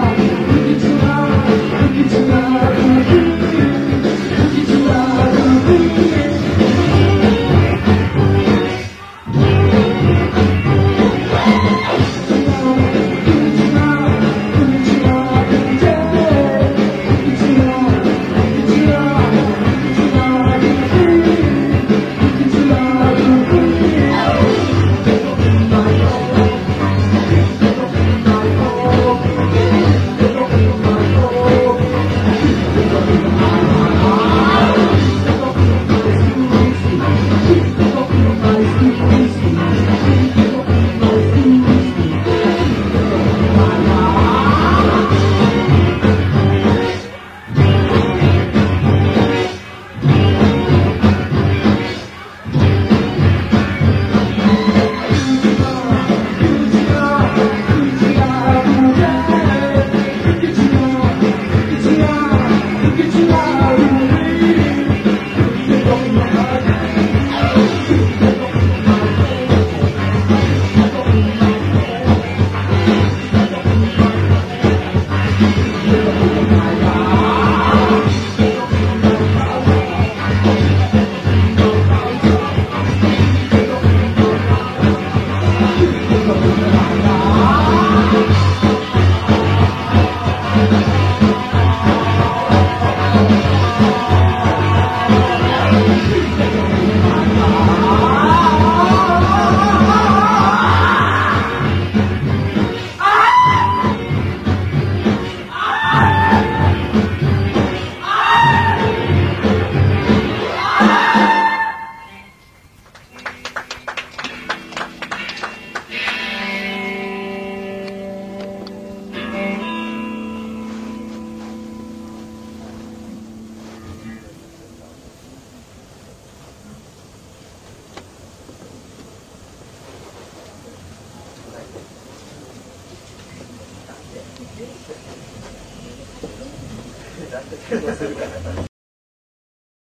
Thank. 何でするかな。